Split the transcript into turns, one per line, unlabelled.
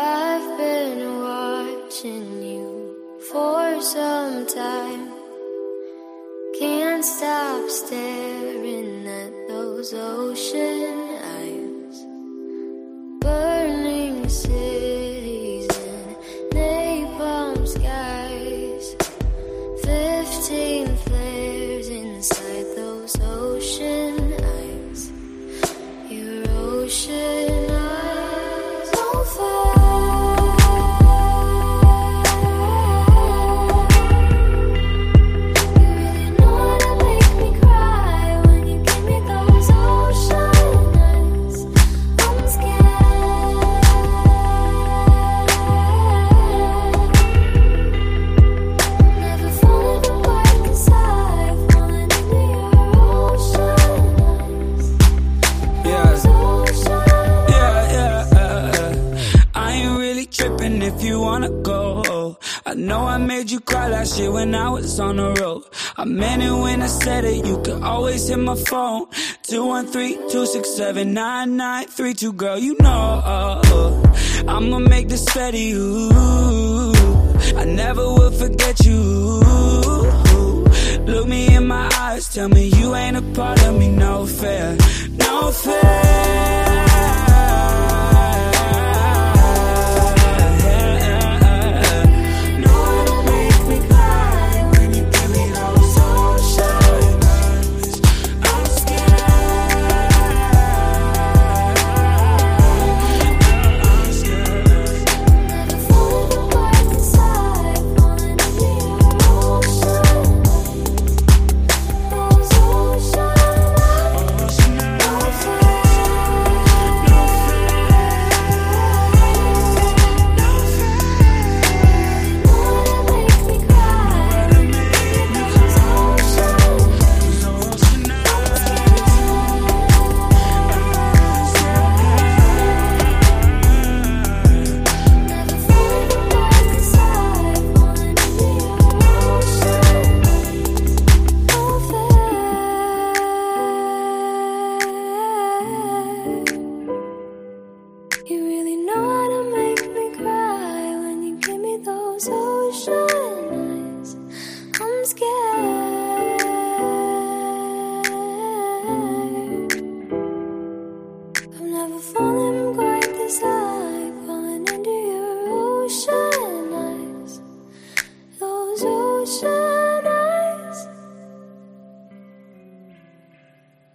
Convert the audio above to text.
I've been watching you for some time. Can't stop staring at those
oceans. You wanna go. I know I made you cry last year when I was on the road. I meant it when I said it. You could always hit my phone. 213-267-9932, girl, you know. I'ma make this to you. I never will forget you. Look me in my eyes, tell me you ain't a part of me, no fair,
fallen quite this high, falling into your ocean eyes. Those ocean